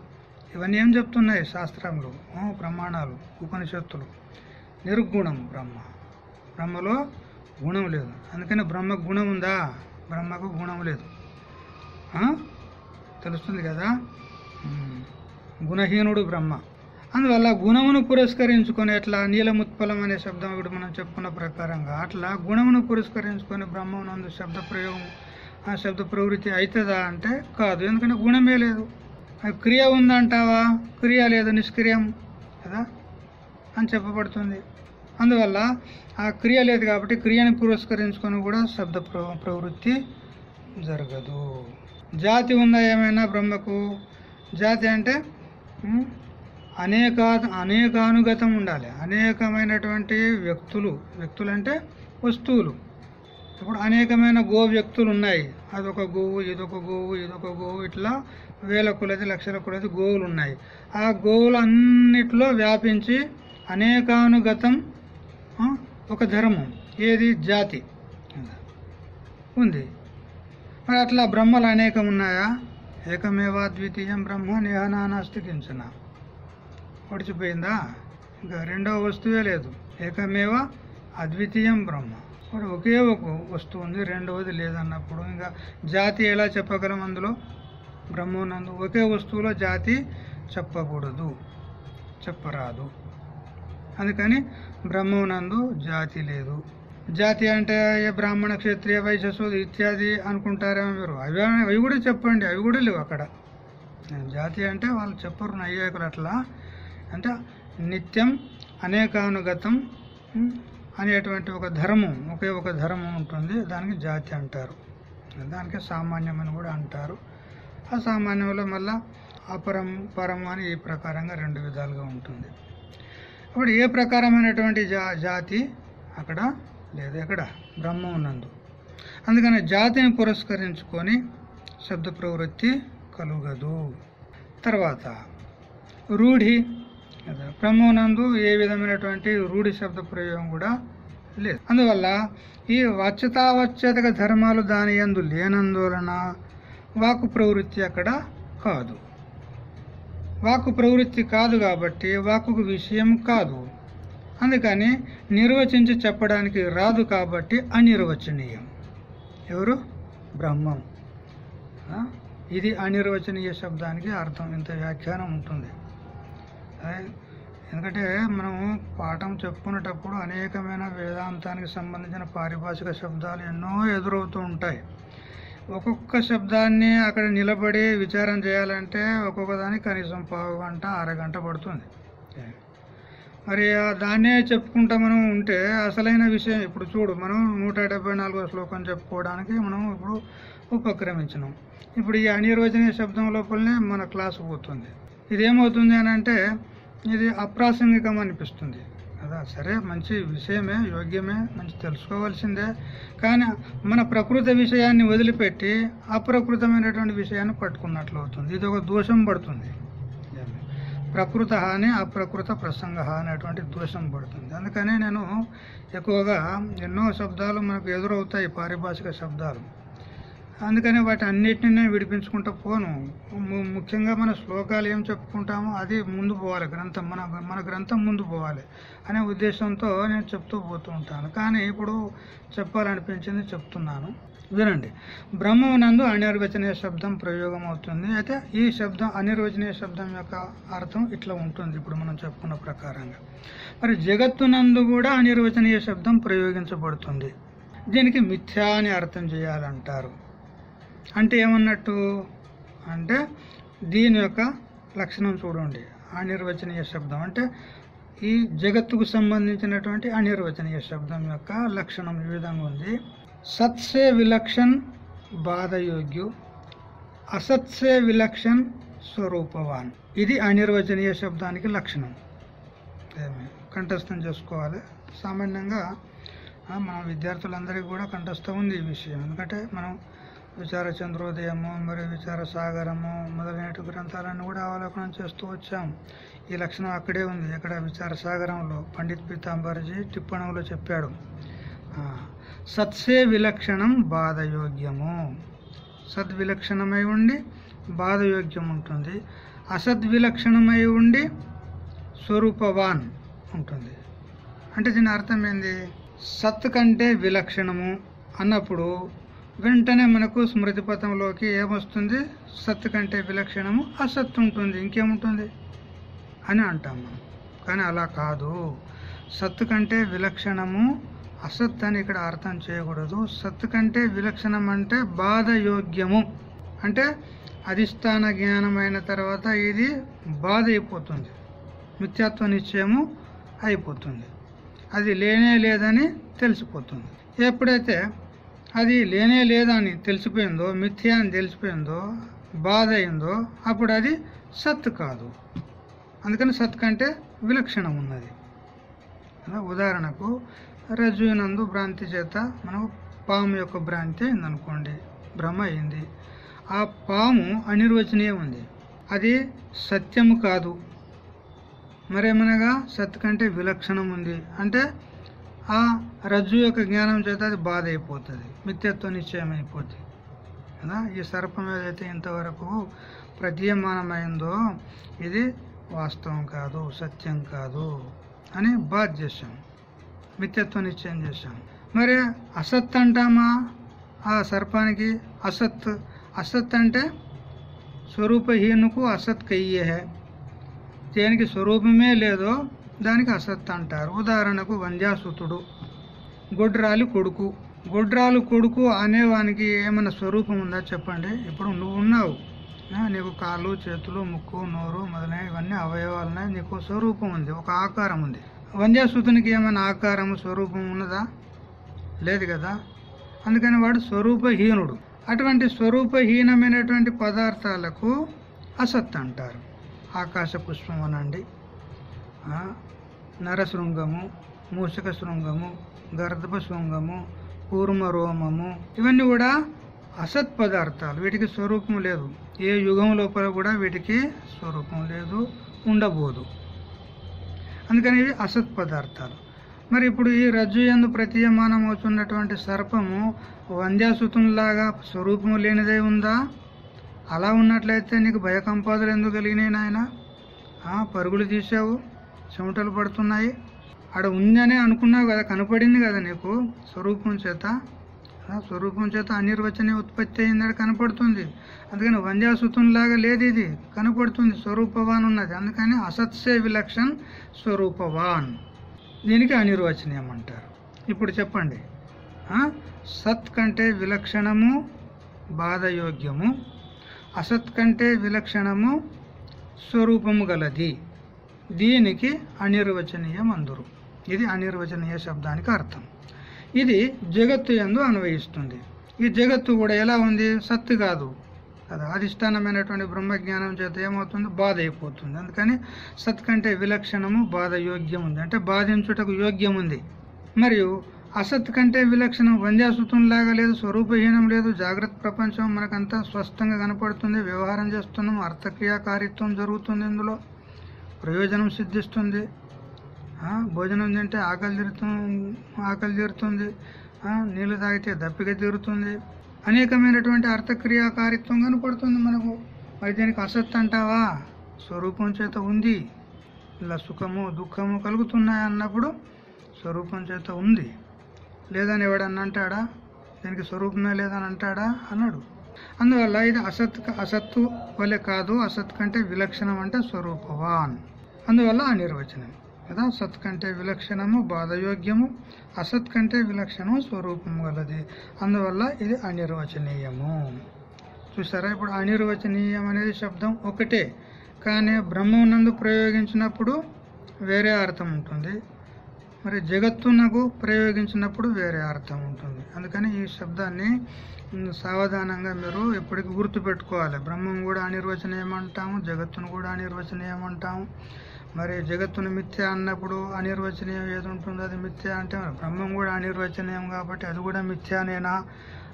ఇవన్నీ ఏం చెప్తున్నాయి శాస్త్రంలో ప్రమాణాలు ఉపనిషత్తులు. నిర్గుణం బ్రహ్మ. బ్రహ్మలో గుణం లేదు. అందుకని బ్రహ్మ గుణం ఉందా? బ్రహ్మకు గుణం లేదు. తెలుస్తుంది కదా? గుణహీనుడు బ్రహ్మ. అందువల్ల గుణమును పురస్కరించుకొని ఎట్లా నీలముత్పలం అనే శబ్దం ఇప్పుడు మనం చెప్పుకున్న ప్రకారంగా అట్లా గుణమును పురస్కరించుకొని బ్రహ్మనందు శబ్ద ప్రయోగం ఆ శబ్ద ప్రవృత్తి అవుతుందా అంటే కాదు. ఎందుకంటే గుణమే లేదు. క్రియ ఉందంటావా? క్రియ లేదు నిష్క్రియం కదా? అని చెప్పబడుతుంది. అందువల్ల ఆ క్రియ లేదు కాబట్టి క్రియని పురస్కరించుకొని కూడా శబ్ద ప్ర- ప్రవృత్తి జరగదు. జాతి ఉందా ఏమైనా బ్రహ్మకు? జాతి అంటే అనేక అనేకానుగతం ఉండాలి. అనేకమైనటువంటి వ్యక్తులు. వ్యక్తులు అంటే వస్తువులు. ఇప్పుడు అనేకమైన గో వ్యక్తులు ఉన్నాయి. అదొక గోవు ఇదొక గోవు ఇదొక గోవు ఇట్లా వేల కులది లక్షల కులది గోవులు ఉన్నాయి. ఆ గోవులు అన్నిట్లో వ్యాపించి అనేకానుగతం ఒక ధర్మం. ఏది? జాతి. ఉంది. మరి అట్లా బ్రహ్మలు అనేకం ఉన్నాయా? ఏకమేవా ద్వితీయం బ్రహ్మ నేహనానాస్తి కించన. ఒడిచిపోయిందా? ఇంకా రెండవ వస్తువే లేదు. ఏకమేవ అద్వితీయం బ్రహ్మ. ఇప్పుడు ఒకే ఒక వస్తువు ఉంది రెండవది లేదన్నప్పుడు. ఇంకా జాతి ఎలా చెప్పగలం అందులో? బ్రహ్మనందు ఒకే వస్తువులో జాతి చెప్పకూడదు. చెప్పరాదు. అందుకని బ్రహ్మనందు జాతి లేదు. జాతి అంటే ఏ బ్రాహ్మణ క్షత్రియ వైశ్యసు ఇత్యాది అనుకుంటారేమో మీరు అవి అవి కూడా చెప్పండి అవి కూడా లేవు అక్కడ. జాతి అంటే వాళ్ళు చెప్పరు నయ్యాకులు అట్లా. అంటే నిత్యం అనేకానుగతం అనేటువంటి ఒక ధర్మం ఒకే ఒక ధర్మం ఉంటుంది. దానికి జాతి అంటారు. దానికి సామాన్యం అని కూడా అంటారు. ఆ సామాన్యంలో మళ్ళా అపరం పరం అని ఈ ప్రకారంగా రెండు విధాలుగా ఉంటుంది. ఇప్పుడు ఏ ప్రకారమైనటువంటి జా జాతి అక్కడ? లేదు ఎక్కడ? బ్రహ్మ ఉన్నందు అందుకని జాతిని పురస్కరించుకొని శబ్ద ప్రవృత్తి కలుగదు. తర్వాత రూఢి. బ్రహ్మనందు ఏ విధమైనటువంటి రూఢి శబ్ద ప్రయోగం కూడా లేదు. అందువల్ల ఈ వచ్చతావచ్చేతక ధర్మాలు దాని యందు లేనందువలన వాకు ప్రవృత్తి అక్కడ కాదు. వాక్కు ప్రవృత్తి కాదు కాబట్టి వాక్కు విషయం కాదు. అందుకని నిర్వచించి చెప్పడానికి రాదు కాబట్టి అనిర్వచనీయం. ఎవరు? బ్రహ్మం. ఇది అనిర్వచనీయ శబ్దానికి అర్థం. ఇంత వ్యాఖ్యానం ఉంటుంది. ఎందుకంటే మనము పాఠం చెప్పుకునేటప్పుడు అనేకమైన వేదాంతానికి సంబంధించిన పారిభాషిక శబ్దాలు ఎన్నో ఎదురవుతూ ఉంటాయి. ఒక్కొక్క శబ్దాన్ని అక్కడ నిలబడి విచారం చేయాలంటే ఒక్కొక్క దానికి కనీసం పావు గంట అరగంట పడుతుంది. మరి దాన్నే చెప్పుకుంటా మనం ఉంటే అసలైన విషయం ఇప్పుడు చూడు మనం నూట డెబ్బై నాలుగో శ్లోకం చెప్పుకోవడానికి మనం ఇప్పుడు ఉపక్రమించినాం. ఇప్పుడు ఈ అనిర్వచనీయ శబ్దం లోపలనే మన క్లాసు పోతుంది. ఇది ఏమవుతుంది అని అంటే ఇది అప్రాసంగికం అనిపిస్తుంది. కదా సరే మంచి విషయమే యోగ్యమే మంచి తెలుసుకోవాల్సిందే. కానీ మన ప్రకృతి విషయాన్ని వదిలిపెట్టి అప్రకృతమైనటువంటి విషయాన్ని పట్టుకున్నట్లు అవుతుంది. ఇది ఒక దోషం పడుతుంది. ప్రకృత హాని అప్రకృత ప్రసంగ అనేటువంటి దోషం పడుతుంది. అందుకనే నేను ఎక్కువగా ఎన్నో శబ్దాలు మనకు ఎదురవుతాయి పారిభాషిక శబ్దాలు. అందుకని వాటి అన్నిటిని విడిపించుకుంటూ పోను. ము- ముఖ్యంగా మన శ్లోకాలు ఏం చెప్పుకుంటామో అది ముందు పోవాలి గ్రంథం మన మన గ్రంథం ముందు పోవాలి అనే ఉద్దేశంతో నేను చెప్తూ పోతూ ఉంటాను. కానీ ఇప్పుడు చెప్పాలనిపించింది చెప్తున్నాను. వినండి. బ్రహ్మనందు అనిర్వచనీయ శబ్దం ప్రయోగం అవుతుంది అయితే ఈ శబ్దం అనిర్వచనీయ శబ్దం యొక్క అర్థం ఇట్లా ఉంటుంది ఇప్పుడు మనం చెప్పుకున్న ప్రకారంగా. మరి జగత్తునందు కూడా అనిర్వచనీయ శబ్దం ప్రయోగించబడుతుంది. దీనికి మిథ్యా అని అర్థం చేయాలంటారు. అంటే ఏమన్నట్టు అంటే దీని యొక్క లక్షణం చూడండి. అనిర్వచనీయ శబ్దం. అంటే ఈ జగత్తుకు సంబంధించినటువంటి అనిర్వచనీయ శబ్దం యొక్క లక్షణం ఈ విధంగా ఉంది. సత్సే విలక్షణ్ బాధయోగ్యు అసత్సే విలక్షణ్ స్వరూపవాన్. ఇది అనిర్వచనీయ శబ్దానికి లక్షణం. ఏమి? కంఠస్థం చేసుకోవాలి. సామాన్యంగా మన విద్యార్థులందరికీ కూడా కంఠస్థం ఉంది ఈ విషయం. ఎందుకంటే మనం విచార చంద్రోదయము మరియు విచార సాగరము మొదలైన గ్రంథాలను కూడా అవలోకనం చేస్తూ వచ్చాం. ఈ లక్షణం అక్కడే ఉంది. ఇక్కడ విచార సాగరంలో పండిత్ పీతాంబర్జీ టిప్పణంలో చెప్పాడు. సత్సే విలక్షణం బాధయోగ్యము. సద్విలక్షణమై ఉండి బాధయోగ్యం ఉంటుంది. అసద్విలక్షణమై ఉండి స్వరూపవాన్ ఉంటుంది. అంటే దీని అర్థం ఏంది? సత్ కంటే విలక్షణము అన్నప్పుడు వెంటనే మనకు స్మృతి పథంలోకి ఏమొస్తుంది? సత్తు కంటే విలక్షణము అసత్తు ఉంటుంది ఇంకేముంటుంది? అని అంటాం మనం. కానీ అలా కాదు. సత్తు కంటే విలక్షణము అసత్ అని ఇక్కడ అర్థం చేయకూడదు. సత్తు కంటే విలక్షణం అంటే బాధయోగ్యము. అంటే అధిష్టాన జ్ఞానమైన తర్వాత ఇది బాధ అయిపోతుంది. మిథ్యాత్వ నిశ్చయము అయిపోతుంది. అది లేనే లేదని తెలిసిపోతుంది. ఎప్పుడైతే అది లేనే లేదని తెలిసిపోయిందో మిథ్య అని తెలిసిపోయిందో బాధ అయిందో అప్పుడు అది సత్ కాదు. అందుకని సత్ కంటే విలక్షణం ఉన్నది. ఉదాహరణకు రజ్జునందు భ్రాంతి చేత మనకు పాము యొక్క భ్రాంతి అయిందనుకోండి భ్రమ అయింది. ఆ పాము అనిర్వచనీయం ఉంది. అది సత్యము కాదు. మరేమనగా సత్ కంటే విలక్షణం ఉంది. అంటే ఆ రజ్జు యొక్క జ్ఞానం చేత అది బాధ అయిపోతుంది మిథ్యత్వ నిశ్చయం అయిపోతుంది కదా? ఈ సర్పం ఏదైతే ఇంతవరకు ప్రతీయమానమైందో ఇది వాస్తవం కాదు సత్యం కాదు అని బాధ చేశాం. మిథ్యత్వ నిశ్చయం చేశాం. మరి అసత్ అంటామా? ఆ సర్పానికి అసత్ అసత్ అంటే స్వరూపహీనుకు అసత్ కయ్యే. దేనికి స్వరూపమే లేదో దానికి అసత్ అంటారు. ఉదాహరణకు వంద్యాసుతుడు గొడ్రాలి కొడుకు. గొడ్రాలు కొడుకు అనేవానికి ఏమైనా స్వరూపం ఉందా చెప్పండి. ఇప్పుడు నువ్వు ఉన్నావు. నీకు కాళ్ళు చేతులు ముక్కు నోరు మొదలైన ఇవన్నీ అవయవాలు ఉన్నాయి నీకు స్వరూపం ఉంది. ఒక ఆకారం ఉంది. వంద్యాసుతునికి ఏమైనా ఆకారం స్వరూపం ఉన్నదా? లేదు కదా. అందుకని వాడు స్వరూపహీనుడు. అటువంటి స్వరూపహీనమైనటువంటి పదార్థాలకు అసత్ అంటారు. ఆకాశ పుష్పం అనండి నరశృంగము మూషక శృంగము గర్భ శృంగము కూర్మ రోమము ఇవన్నీ కూడా అసత్ పదార్థాలు. వీటికి స్వరూపం లేదు. ఏ యుగం లోపల కూడా వీటికి స్వరూపం లేదు ఉండబోదు. అందుకని ఇవి అసత్ పదార్థాలు. మరి ఇప్పుడు ఈ రజ్జు ఎందు ప్రతీయమానం అవుతున్నటువంటి సర్పము వంద్యాసుతంలాగా స్వరూపము లేనిదై ఉందా? అలా ఉన్నట్లయితే నీకు భయకంపాదులు ఎందుకు కలిగినాయి నాయన? పరుగులు తీసావు చెమటలు పడుతున్నాయి. ఆడ ఉందనే అనుకున్నావు కదా కనపడింది కదా నీకు? స్వరూపం చేత. స్వరూపం చేత అనిర్వచనే ఉత్పత్తి అయిందని కనపడుతుంది. అందుకని వంద్యాసుతంలాగా లేదు ఇది. కనపడుతుంది స్వరూపవాన్ ఉన్నది. అందుకని అసత్సే విలక్షణ్ స్వరూపవాన్. దీనికి అనిర్వచనీయం అంటారు. ఇప్పుడు చెప్పండి. సత్ కంటే విలక్షణము బాధయోగ్యము. అసత్ కంటే విలక్షణము స్వరూపము గలది. దీనికి అనిర్వచనీయం అందురు ఇది అనిర్వచనీయ శబ్దానికి అర్థం. ఇది జగత్తు ఎందు అన్వయిస్తుంది. ఈ జగత్తు కూడా ఎలా ఉంది? సత్తు కాదు. కదా అధిష్టానమైనటువంటి బ్రహ్మజ్ఞానం చేత ఏమవుతుంది? బాధ అయిపోతుంది. అందుకని సత్ కంటే విలక్షణము బాధ యోగ్యం ఉంది అంటే బాధించుటకు యోగ్యం ఉంది మరియు అసత్ కంటే విలక్షణం వంద్యాసుతంలాగా లేదు స్వరూపహీనం లేదు. జాగ్రత్త ప్రపంచం మనకంతా స్పష్టంగా కనపడుతుంది. వ్యవహారం చేస్తున్నాం. అర్థక్రియాకారిత్వం జరుగుతుంది ఇందులో. ప్రయోజనం సిద్ధిస్తుంది. భోజనం తింటే ఆకలి తీరుతుంది ఆకలి తీరుతుంది. నీళ్ళు తాగితే దప్పిక తీరుతుంది. అనేకమైనటువంటి అర్థక్రియాకారిత్వం కనపడుతుంది మనకు. మరి దీనికి అసత్ అంటావా? స్వరూపం చేత ఉంది. ఇలా సుఖము దుఃఖము కలుగుతున్నాయి అన్నప్పుడు స్వరూపం చేత ఉంది. లేదని ఎవడన్నా అంటాడా? దీనికి స్వరూపమే లేదని అంటాడా? అన్నాడు. అందువల్ల ఇది అసత్ అసత్తు వలె కాదు. అసత్ కంటే విలక్షణం అంటే స్వరూపవాన్. అందువల్ల అనిర్వచనం కదా సత్ కంటే విలక్షణము బాధయోగ్యము అసత్ కంటే విలక్షణము స్వరూపము గలది. అందువల్ల ఇది అనిర్వచనీయము. చూసారా? ఇప్పుడు అనిర్వచనీయం అనేది శబ్దం ఒకటే. కానీ బ్రహ్మనందు ప్రయోగించినప్పుడు వేరే అర్థం ఉంటుంది. మరి జగత్తునకు ప్రయోగించినప్పుడు వేరే అర్థం ఉంటుంది. అందుకని ఈ శబ్దాన్ని సావధానంగా మీరు ఎప్పటికీ గుర్తుపెట్టుకోవాలి. బ్రహ్మం కూడా అనిర్వచనీయం అంటాము జగత్తును కూడా అనిర్వచనీయం అంటాము మరి జగత్తును మిథ్య అన్నప్పుడు అనిర్వచనీయం ఏది ఉంటుందో అది మిథ్య అంటే మరి బ్రహ్మం కూడా అనిర్వచనీయం కాబట్టి అది కూడా మిథ్యానేనా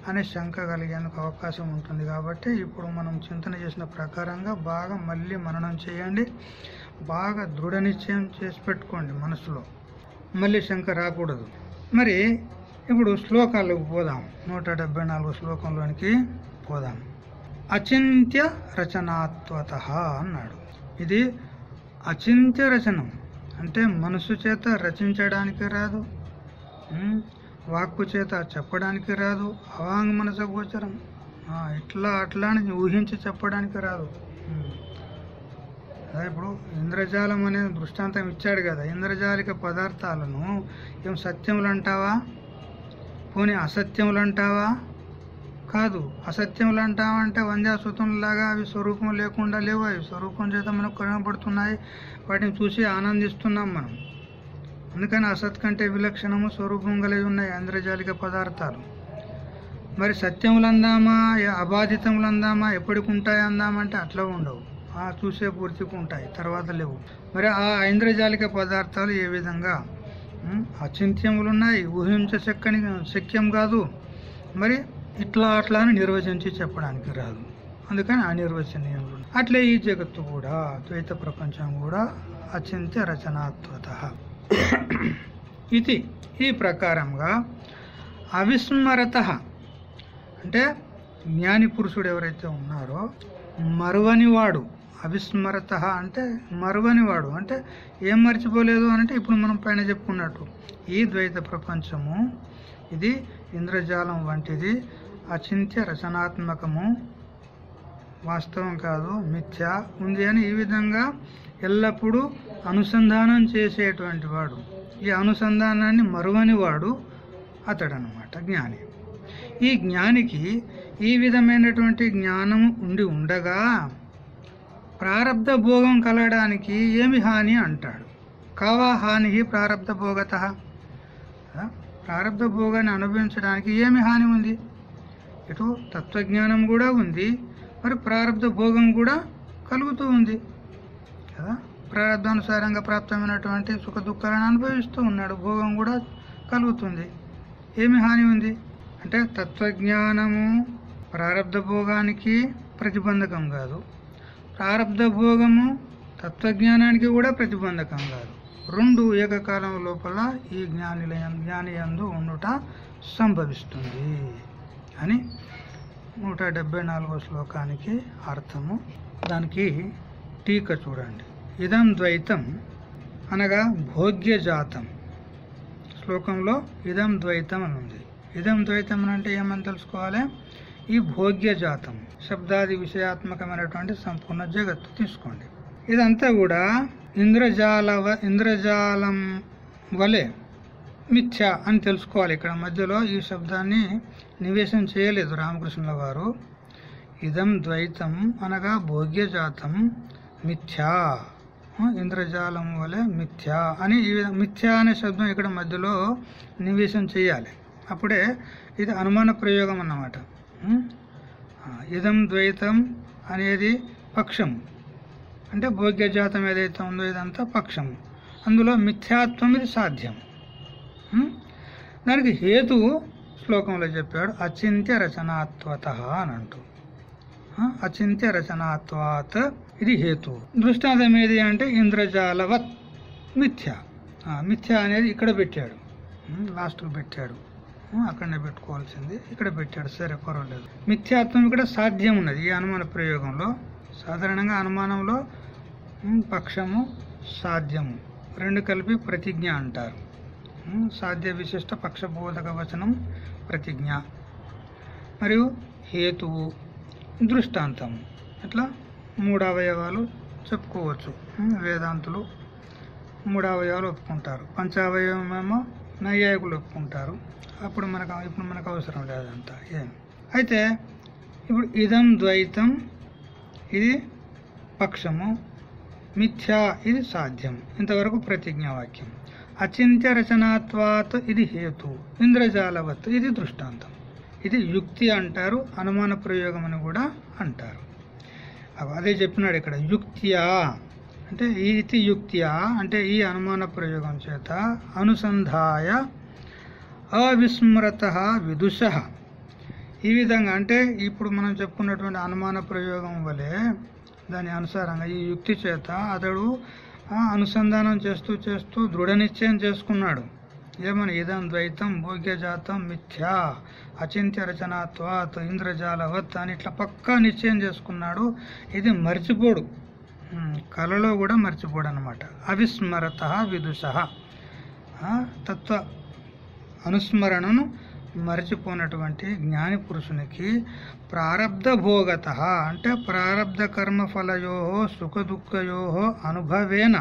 అనే శంక కలిగేందుకు అవకాశం ఉంటుంది కాబట్టి ఇప్పుడు మనం చింతన చేసిన ప్రకారంగా బాగా మళ్ళీ మననం చేయండి. బాగా దృఢ నిశ్చయం చేసి పెట్టుకోండి మనసులో. మళ్ళీ శంక రాకూడదు. మరి ఇప్పుడు శ్లోకాలకు పోదాం. నూట డెబ్బై నాలుగు శ్లోకంలోనికి పోదాం. అచింత్య రచనాత్వత అన్నాడు. ఇది అచింత్య రచనం. అంటే మనసు చేత రచించడానికి రాదు వాక్కు చేత చెప్పడానికి రాదు అవాంగ్ మనస గోచరం. ఇట్లా అట్లా అని ఊహించి చెప్పడానికి రాదు. అదే ఇప్పుడు ఇంద్రజాలం అనే దృష్టాంతం ఇచ్చాడు కదా ఇంద్రజాలిక పదార్థాలను ఏం సత్యములు అంటావా పోనీ అసత్యములు అంటావా కాదు అసత్యములు అంటామంటే అంటే వంద్యాసుతంలాగా అవి స్వరూపం లేకుండా లేవు. అవి స్వరూపం చేత మనకు కనబడుతున్నాయి వాటిని చూసి ఆనందిస్తున్నాం మనం. అందుకని అసత్ కంటే విలక్షణము స్వరూపం కలిగి ఉన్నాయి ఆంధ్రజాలిక పదార్థాలు. మరి సత్యములందామా అబాధితములు అందామా ఎప్పటికి ఉంటాయి అందామంటే అట్లా ఉండవు. ఆ చూసే పూర్తికి ఉంటాయి తర్వాత లేవు. మరి ఆ ఐంద్రజాలిక పదార్థాలు ఏ విధంగా? అచింత్యములు ఉన్నాయి ఊహించ శక్కని శక్యం కాదు. మరి ఇట్లా అట్లా అని నిర్వచించి చెప్పడానికి రాదు. అందుకని అనిర్వచనీయములు అట్లే ఈ జగత్తు కూడా ద్వైత ప్రపంచం కూడా అచింత్య రచనాత్వత ఇది ఈ ప్రకారంగా అవిస్మరత. అంటే జ్ఞాని పురుషుడు ఎవరైతే ఉన్నారో మరువనివాడు అవిస్మరత అంటే మరువనివాడు. అంటే ఏం మర్చిపోలేదు అని అంటే ఇప్పుడు మనం పైన చెప్పుకున్నట్టు ఈ ద్వైత ప్రపంచము ఇది ఇంద్రజాలం వంటిది అచింత్య రచనాత్మకము వాస్తవం కాదు మిథ్య ఉంది అని ఈ విధంగా ఎల్లప్పుడూ అనుసంధానం చేసేటువంటి వాడు. ఈ అనుసంధానాన్ని మరువని వాడు అతడనమాట జ్ఞాని. ఈ జ్ఞానికి ఈ విధమైనటువంటి జ్ఞానం ఉండి ఉండగా ప్రారంధ భోగం కలగడానికి ఏమి హాని అంటాడు? కావా హాని ప్రారంధ భోగత? ప్రారబ్ధ భోగాన్ని అనుభవించడానికి ఏమి హాని ఉంది? ఇటు తత్వజ్ఞానం కూడా ఉంది మరి ప్రారంభ భోగం కూడా కలుగుతూ ఉంది. కదా? ప్రారంభానుసారంగా ప్రాప్తమైనటువంటి సుఖ దుఃఖాలను అనుభవిస్తూ ఉన్నాడు భోగం కూడా కలుగుతుంది. ఏమి హాని ఉంది? అంటే తత్వజ్ఞానము ప్రారంధ భోగానికి ప్రతిబంధకం కాదు. ప్రారంధ భోగము తత్వజ్ఞానానికి కూడా ప్రతిబంధకం కాదు. రెండు ఏకకాలం లోపల ఈ జ్ఞానిలయం జ్ఞానియందు ఉండుట సంభవిస్తుంది అని నూట డెబ్బై నాలుగో శ్లోకానికి అర్థము. దానికి టీక చూడండి. ఇదం ద్వైతం అనగా భోగ్యజాతం. శ్లోకంలో ఇదం ద్వైతం అని ఉంది. ఇదం ద్వైతం అని అంటే ఏమని తెలుసుకోవాలి? ఈ భోగ్యజాతం శబ్దాది విషయాత్మకమైనటువంటి సంపూర్ణ జగత్తు తీసుకోండి. ఇదంతా కూడా ఇంద్రజాల ఇంద్రజాలం వలె మిథ్య అని తెలుసుకోవాలి. ఇక్కడ మధ్యలో ఈ శబ్దాన్ని నివేశం చేయలేదు రామకృష్ణుల వారు. ఇదం ద్వైతం అనగా భోగ్యజాతం మిథ్యా. ఇంద్రజాలం వలె మిథ్యా అని ఈ మిథ్యా అనే శబ్దం ఇక్కడ మధ్యలో నివేశం చేయాలి. అప్పుడే ఇది అనుమాన ప్రయోగం అన్నమాట. ఇదం ద్వైతం అనేది పక్షం. అంటే భోగ్యజాతం ఏదైతే ఉందో ఇదంతా పక్షం. అందులో మిథ్యాత్వం ఇది సాధ్యం. దానికి హేతువు శ్లోకంలో చెప్పాడు అచింత్య రచనాత్వత అని అంటూ. అచింత్య రచనాత్వాత్ ఇది హేతు. దృష్టాంతం ఏది అంటే ఇంద్రజాలవత్ మిథ్య. మిథ్య అనేది ఇక్కడ పెట్టాడు. లాస్ట్కు పెట్టాడు. అక్కడనే పెట్టుకోవాల్సింది. ఇక్కడ పెట్టాడు సరే పర్వాలేదు. మిథ్యాత్వం ఇక్కడ సాధ్యం ఉన్నది. ఈ అనుమాన ప్రయోగంలో సాధారణంగా అనుమానంలో పక్షము సాధ్యము. రెండు కలిపి ప్రతిజ్ఞ అంటారు. సాధ్య విశిష్ట పక్షబోధక వచనం ప్రతిజ్ఞ. మరియు హేతువు దృష్టాంతం. ఇట్లా మూడవయవాలు చెప్పుకోవచ్చు. వేదాంతులు మూడవయవాలు ఒప్పుకుంటారు. పంచావయవం ఏమో ఒప్పుకుంటారు. అప్పుడు మనకు ఇప్పుడు మనకు అవసరం లేదంతా ఏం? అయితే ఇప్పుడు ఇదం ద్వైతం ఇది పక్షము మిథ్యా ఇది సాధ్యం. ఇంతవరకు ప్రతిజ్ఞావాక్యం. అచింత్య రచనాత్వాత్ ఇది హేతు ఇంద్రజాలవత్ ఇది దృష్టాంతం. ఇది యుక్తి అంటారు అనుమాన ప్రయోగం అని కూడా అంటారు. అదే చెప్పినాడు ఇక్కడ యుక్త్యా. అంటే ఈ యుక్త్యా అంటే ఈ అనుమాన ప్రయోగం చేత అనుసంధాయ అవిస్మృత విదుష. ఈ విధంగా అంటే ఇప్పుడు మనం చెప్పుకున్నటువంటి అనుమాన ప్రయోగం వలె దాని అనుసారంగా ఈ యుక్తి చేత అతడు అనుసంధానం చేస్తూ చేస్తూ దృఢ నిశ్చయం చేసుకున్నాడు. ఏమని? ఇదం ద్వైతం భోగ్యజాతం మిథ్యా అచింత్య రచనాత్వాత్ ఇంద్రజాలవత్ అని ఇట్లా పక్కా నిశ్చయం చేసుకున్నాడు. ఇది మర్చిపోడు. కళలో కలలో కూడా మర్చిపోడు అనమాట అవిస్మరత విదుష. తత్వ అనుస్మరణను మరిచిపోనటువంటి జ్ఞాని పురుషునికి ప్రారబ్ధ భోగత అంటే ప్రారబ్ధ కర్మ ఫలయో సుఖ అనుభవేన.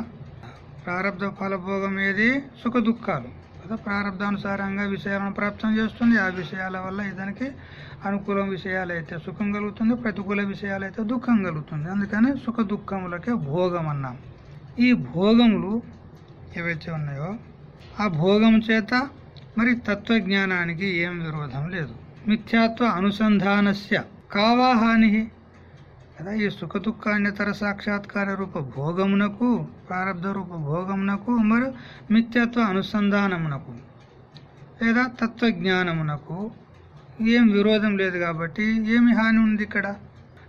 ప్రారబ్ధ ఫలభోగం ఏది సుఖ దుఃఖాలు కదా ప్రారంధానుసారంగా విషయాలను ప్రాప్తం చేస్తుంది. ఆ విషయాల వల్ల ఇతనికి అనుకూల విషయాలు అయితే సుఖం కలుగుతుంది ప్రతికూల విషయాలు అయితే దుఃఖం కలుగుతుంది. అందుకని సుఖ దుఃఖములకే భోగం అన్నాం ఈ భోగములు ఏవైతే ఉన్నాయో ఆ భోగం చేత మరి తత్వజ్ఞానానికి ఏం విరోధం లేదు. మిథ్యాత్వ అనుసంధానస్య కావా హాని కదా ఈ సుఖదుఖాన్యతర సాక్షాత్కార రూప భోగమునకు ప్రారంధ రూప భోగమునకు మరియు మిథ్యత్వ అనుసంధానమునకు లేదా తత్వజ్ఞానమునకు ఏం విరోధం లేదు కాబట్టి ఏమి హాని ఉంది ఇక్కడ?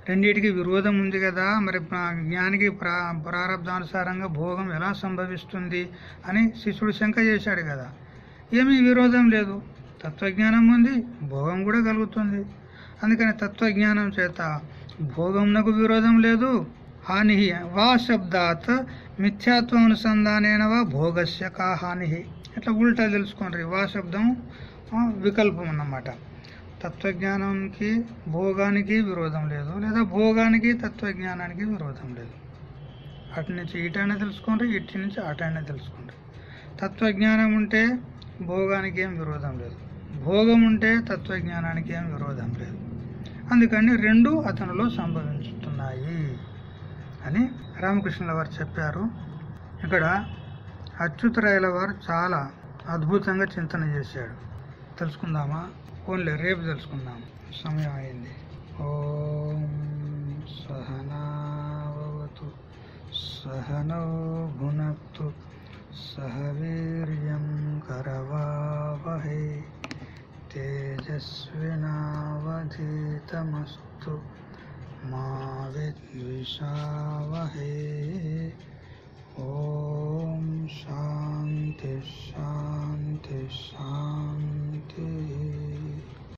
రెండింటికి విరోధం ఉంది కదా మరి ప్రా- జ్ఞానికి ప్రా ప్రారంధానుసారంగా భోగం ఎలా సంభవిస్తుంది అని శిష్యుడు శంక చేశాడు కదా. ఏమీ విరోధం లేదు. తత్వజ్ఞానం ఉంది భోగం కూడా కలుగుతుంది. అందుకని తత్వజ్ఞానం చేత భోగంనకు విరోధం లేదు. హాని వా శబ్దాత్ మిథ్యాత్వ అనుసంధానైన వా భోగస్య కా హాని ఇట్లా ఉల్టా తెలుసుకోండి. వా శబ్దం వికల్పం అన్నమాట. తత్వజ్ఞానంకి భోగానికి విరోధం లేదు. లేదా భోగానికి తత్వజ్ఞానానికి విరోధం లేదు. అటు నుంచి ఇటైనా తెలుసుకోండి ఇటు నుంచి అటైనా తెలుసుకోండి. తత్వజ్ఞానం ఉంటే భోగానికి ఏం విరోధం లేదు. భోగం ఉంటే తత్వజ్ఞానానికి ఏం విరోధం లేదు. అందుకని రెండు అతనిలో సంభవించుతున్నాయి అని రామకృష్ణుల వారు చెప్పారు. ఇక్కడ అచ్యుతరాయల వారు చాలా అద్భుతంగా చింతన చేశాడు. తెలుసుకుందామా? ఓన్లీ రేపు తెలుసుకుందాం. సమయం అయింది. ఓం సహనావతు సహనౌ सहवीर्यं करवावहै तेजस्विनावधीतमस्तु मा विद्विषावहै। ओ शांति शांति शांति